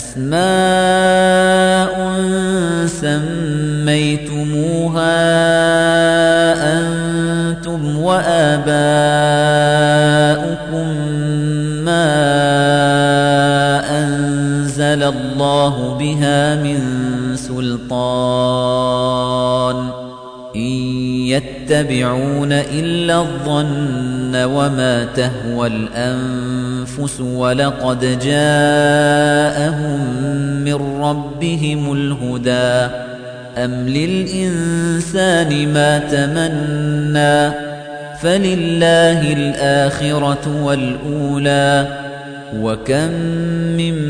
أسماء سميتموها أنتم وآباؤكم ما أنزل الله بها من سلطان إن يتبعون إلا الظن وما تهوى الأنفس ولقد جاءهم من ربهم الهدى. أم للإنسان ما تمنى؟ فلله الآخرة والأولى. وكم من